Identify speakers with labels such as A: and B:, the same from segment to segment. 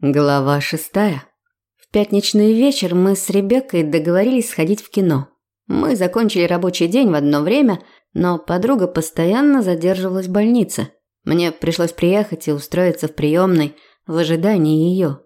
A: Глава шестая. В пятничный вечер мы с Ребеккой договорились сходить в кино. Мы закончили рабочий день в одно время, но подруга постоянно задерживалась в больнице. Мне пришлось приехать и устроиться в приемной в ожидании ее.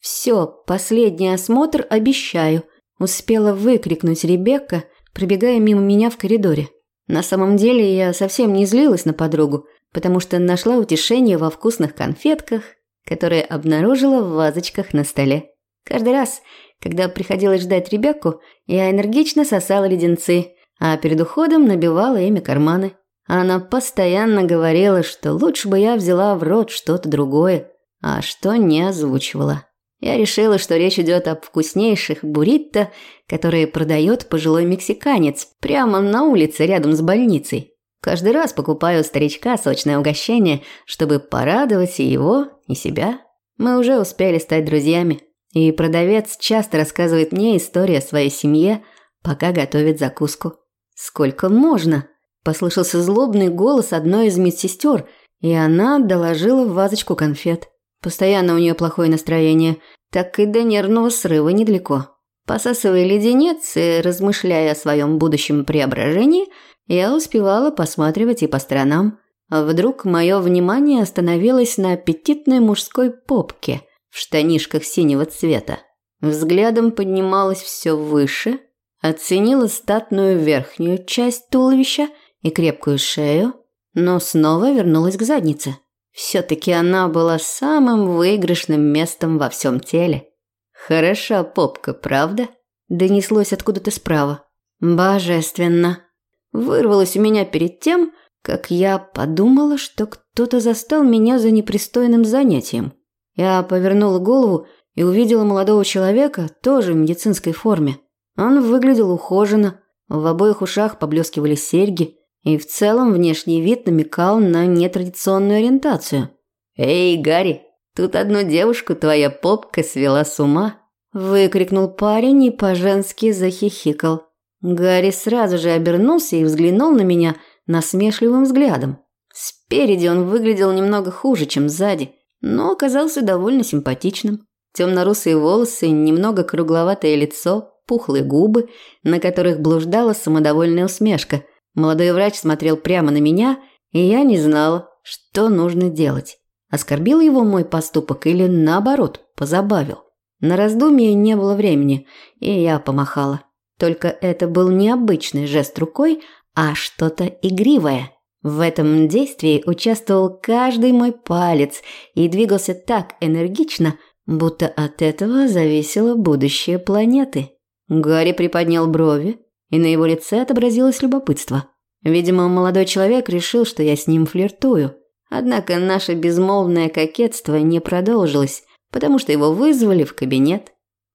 A: «Все, последний осмотр обещаю», – успела выкрикнуть Ребекка, пробегая мимо меня в коридоре. На самом деле я совсем не злилась на подругу, потому что нашла утешение во вкусных конфетках которые обнаружила в вазочках на столе. Каждый раз, когда приходилось ждать Ребекку, я энергично сосала леденцы, а перед уходом набивала ими карманы. Она постоянно говорила, что лучше бы я взяла в рот что-то другое, а что не озвучивала. Я решила, что речь идет об вкуснейших буррито, которые продает пожилой мексиканец прямо на улице рядом с больницей. Каждый раз покупаю у старичка сочное угощение, чтобы порадовать и его, и себя. Мы уже успели стать друзьями, и продавец часто рассказывает мне истории о своей семье, пока готовит закуску. «Сколько можно?» – послышался злобный голос одной из медсестер, и она доложила в вазочку конфет. Постоянно у нее плохое настроение, так и до нервного срыва недалеко. Посасывая леденец и размышляя о своем будущем преображении, я успевала посматривать и по сторонам. Вдруг мое внимание остановилось на аппетитной мужской попке в штанишках синего цвета. Взглядом поднималась все выше, оценила статную верхнюю часть туловища и крепкую шею, но снова вернулась к заднице. Все-таки она была самым выигрышным местом во всем теле. «Хороша попка, правда?» – донеслось откуда-то справа. «Божественно!» Вырвалось у меня перед тем, как я подумала, что кто-то застал меня за непристойным занятием. Я повернула голову и увидела молодого человека, тоже в медицинской форме. Он выглядел ухоженно, в обоих ушах поблескивали серьги, и в целом внешний вид намекал на нетрадиционную ориентацию. «Эй, Гарри, тут одну девушку твоя попка свела с ума!» Выкрикнул парень и по-женски захихикал. Гарри сразу же обернулся и взглянул на меня насмешливым взглядом. Спереди он выглядел немного хуже, чем сзади, но оказался довольно симпатичным. Темно-русые волосы, немного кругловатое лицо, пухлые губы, на которых блуждала самодовольная усмешка. Молодой врач смотрел прямо на меня, и я не знала, что нужно делать. Оскорбил его мой поступок или, наоборот, позабавил. На раздумье не было времени, и я помахала. Только это был не обычный жест рукой, а что-то игривое. В этом действии участвовал каждый мой палец и двигался так энергично, будто от этого зависело будущее планеты. Гарри приподнял брови, и на его лице отобразилось любопытство. Видимо, молодой человек решил, что я с ним флиртую. Однако наше безмолвное кокетство не продолжилось, потому что его вызвали в кабинет.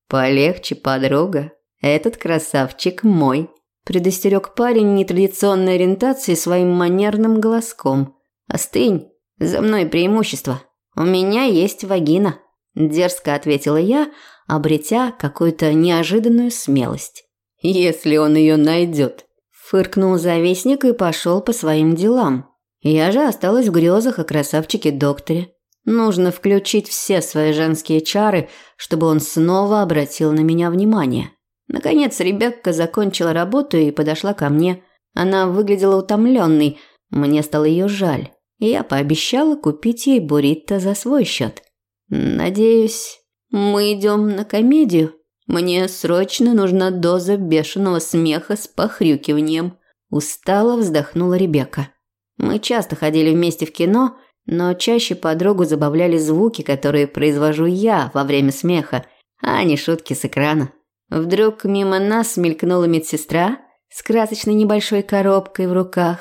A: «Полегче, подруга», «Этот красавчик мой», – предостерег парень нетрадиционной ориентации своим манерным голоском. «Остынь, за мной преимущество. У меня есть вагина», – дерзко ответила я, обретя какую-то неожиданную смелость. «Если он ее найдет», – фыркнул завистник и пошел по своим делам. Я же осталась в грезах о красавчике-докторе. Нужно включить все свои женские чары, чтобы он снова обратил на меня внимание. Наконец Ребекка закончила работу и подошла ко мне. Она выглядела утомленной, мне стало ее жаль, я пообещала купить ей буррито за свой счет. «Надеюсь, мы идем на комедию. Мне срочно нужна доза бешеного смеха с похрюкиванием», – устало вздохнула Ребекка. Мы часто ходили вместе в кино, но чаще подругу забавляли звуки, которые произвожу я во время смеха, а не шутки с экрана. Вдруг мимо нас мелькнула медсестра с красочной небольшой коробкой в руках.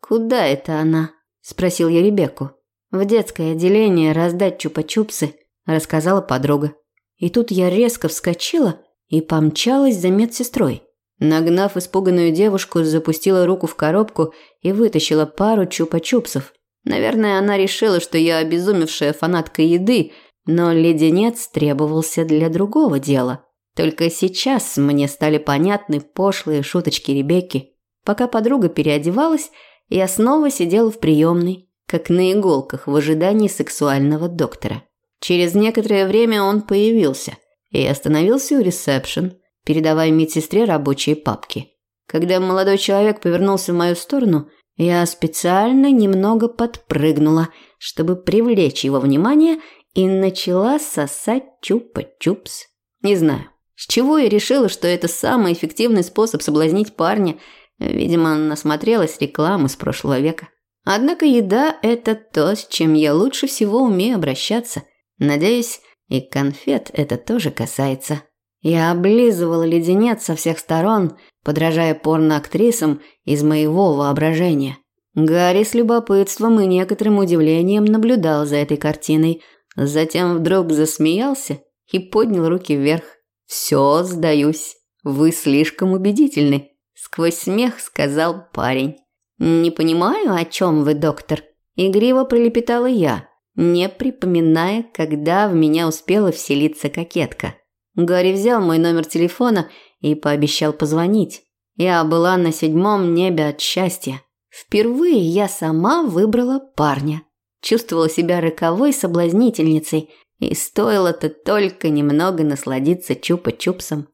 A: «Куда это она?» – спросил я Ребекку. «В детское отделение раздать чупа-чупсы», – рассказала подруга. И тут я резко вскочила и помчалась за медсестрой. Нагнав испуганную девушку, запустила руку в коробку и вытащила пару чупа-чупсов. Наверное, она решила, что я обезумевшая фанатка еды, но леденец требовался для другого дела. Только сейчас мне стали понятны пошлые шуточки Ребекки. Пока подруга переодевалась, я снова сидела в приемной, как на иголках в ожидании сексуального доктора. Через некоторое время он появился и остановился у ресепшн, передавая медсестре рабочие папки. Когда молодой человек повернулся в мою сторону, я специально немного подпрыгнула, чтобы привлечь его внимание, и начала сосать чупа-чупс. Не знаю, с чего я решила, что это самый эффективный способ соблазнить парня. Видимо, насмотрелась рекламы с прошлого века. Однако еда – это то, с чем я лучше всего умею обращаться. Надеюсь, и конфет это тоже касается. Я облизывала леденец со всех сторон, подражая порноактрисам из моего воображения. Гарри с любопытством и некоторым удивлением наблюдал за этой картиной, затем вдруг засмеялся и поднял руки вверх. «Все, сдаюсь. Вы слишком убедительны», – сквозь смех сказал парень. «Не понимаю, о чем вы, доктор?» Игриво пролепетала я, не припоминая, когда в меня успела вселиться кокетка. Гарри взял мой номер телефона и пообещал позвонить. Я была на седьмом небе от счастья. Впервые я сама выбрала парня. Чувствовала себя роковой соблазнительницей – и стоило-то только немного насладиться чупа-чупсом.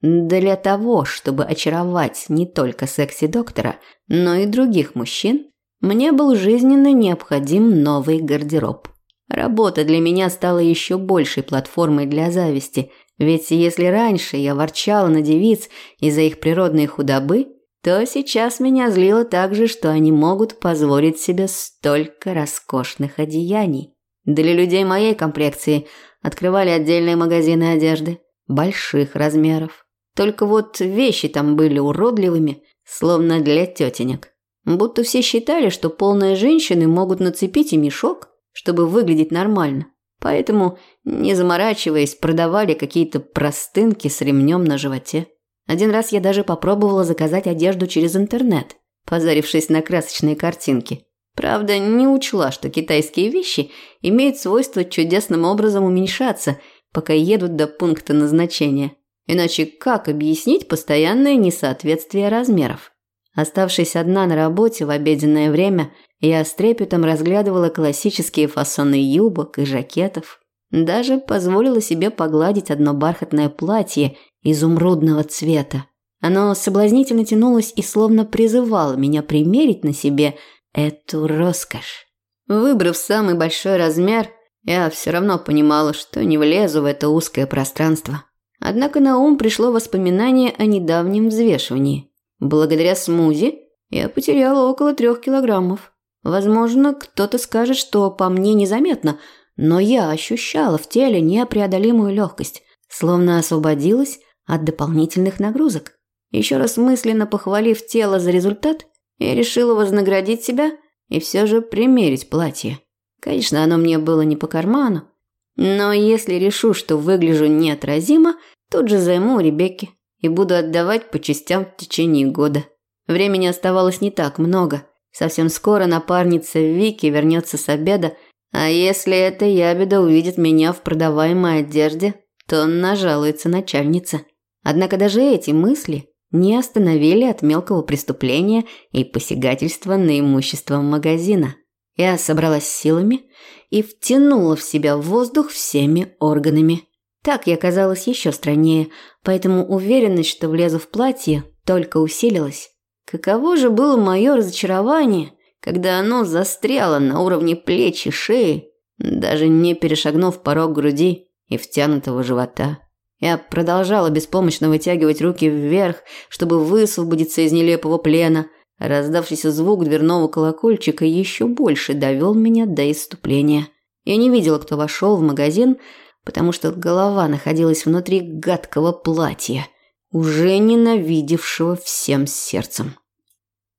A: Для того, чтобы очаровать не только секси-доктора, но и других мужчин, мне был жизненно необходим новый гардероб. Работа для меня стала еще большей платформой для зависти, ведь если раньше я ворчала на девиц из-за их природной худобы, то сейчас меня злило также, что они могут позволить себе столько роскошных одеяний. Для людей моей комплекции открывали отдельные магазины одежды, больших размеров. Только вот вещи там были уродливыми, словно для тетенек. Будто все считали, что полные женщины могут нацепить и мешок, чтобы выглядеть нормально. Поэтому, не заморачиваясь, продавали какие-то простынки с ремнем на животе. Один раз я даже попробовала заказать одежду через интернет, позарившись на красочные картинки. Правда, не учла, что китайские вещи имеют свойство чудесным образом уменьшаться, пока едут до пункта назначения. Иначе как объяснить постоянное несоответствие размеров? Оставшись одна на работе в обеденное время, я с трепетом разглядывала классические фасоны юбок и жакетов. Даже позволила себе погладить одно бархатное платье изумрудного цвета. Оно соблазнительно тянулось и словно призывало меня примерить на себе – эту роскошь. Выбрав самый большой размер, я все равно понимала, что не влезу в это узкое пространство. Однако на ум пришло воспоминание о недавнем взвешивании. Благодаря смузи я потеряла около трех килограммов. Возможно, кто-то скажет, что по мне незаметно, но я ощущала в теле непреодолимую легкость, словно освободилась от дополнительных нагрузок. Еще раз мысленно похвалив тело за результат, я решила вознаградить себя и все же примерить платье. Конечно, оно мне было не по карману, но если решу, что выгляжу неотразимо, тут же займу у Ребекки и буду отдавать по частям в течение года. Времени оставалось не так много. Совсем скоро напарница Вики вернется с обеда, а если эта ябеда увидит меня в продаваемой одежде, то нажалуется начальница. Однако даже эти мысли не остановили от мелкого преступления и посягательства на имущество магазина. Я собралась силами и втянула в себя воздух всеми органами. Так я казалась еще страннее, поэтому уверенность, что влезу в платье, только усилилась. Каково же было мое разочарование, когда оно застряло на уровне плеч и шеи, даже не перешагнув порог груди и втянутого живота. Я продолжала беспомощно вытягивать руки вверх, чтобы высвободиться из нелепого плена. Раздавшийся звук дверного колокольчика еще больше довел меня до иступления. Я не видела, кто вошел в магазин, потому что голова находилась внутри гадкого платья, уже ненавидевшего всем сердцем.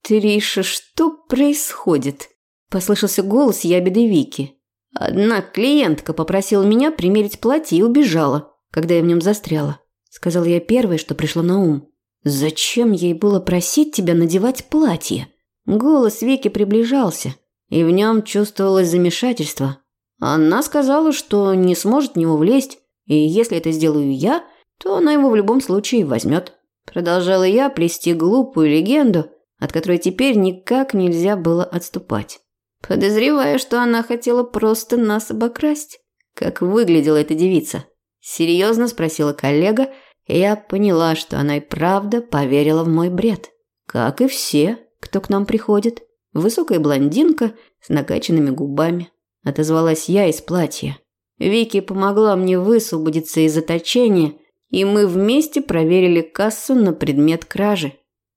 A: «Триша, что происходит?» – послышался голос ябеды Вики. Одна клиентка попросила меня примерить платье и убежала когда я в нем застряла. Сказал я первое, что пришло на ум. Зачем ей было просить тебя надевать платье? Голос Вики приближался, и в нем чувствовалось замешательство. Она сказала, что не сможет в него влезть, и если это сделаю я, то она его в любом случае возьмет. Продолжала я плести глупую легенду, от которой теперь никак нельзя было отступать. Подозревая, что она хотела просто нас обокрасть. как выглядела эта девица?» Серьезно спросила коллега, и я поняла, что она и правда поверила в мой бред. Как и все, кто к нам приходит. Высокая блондинка с накачанными губами. Отозвалась я из платья. Вики помогла мне высвободиться из заточения, и мы вместе проверили кассу на предмет кражи.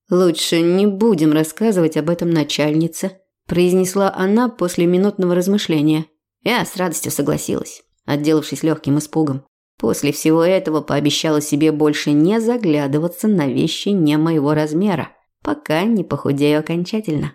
A: «Лучше не будем рассказывать об этом начальнице», – произнесла она после минутного размышления. Я с радостью согласилась, отделавшись легким испугом. После всего этого пообещала себе больше не заглядываться на вещи не моего размера, пока не похудею окончательно.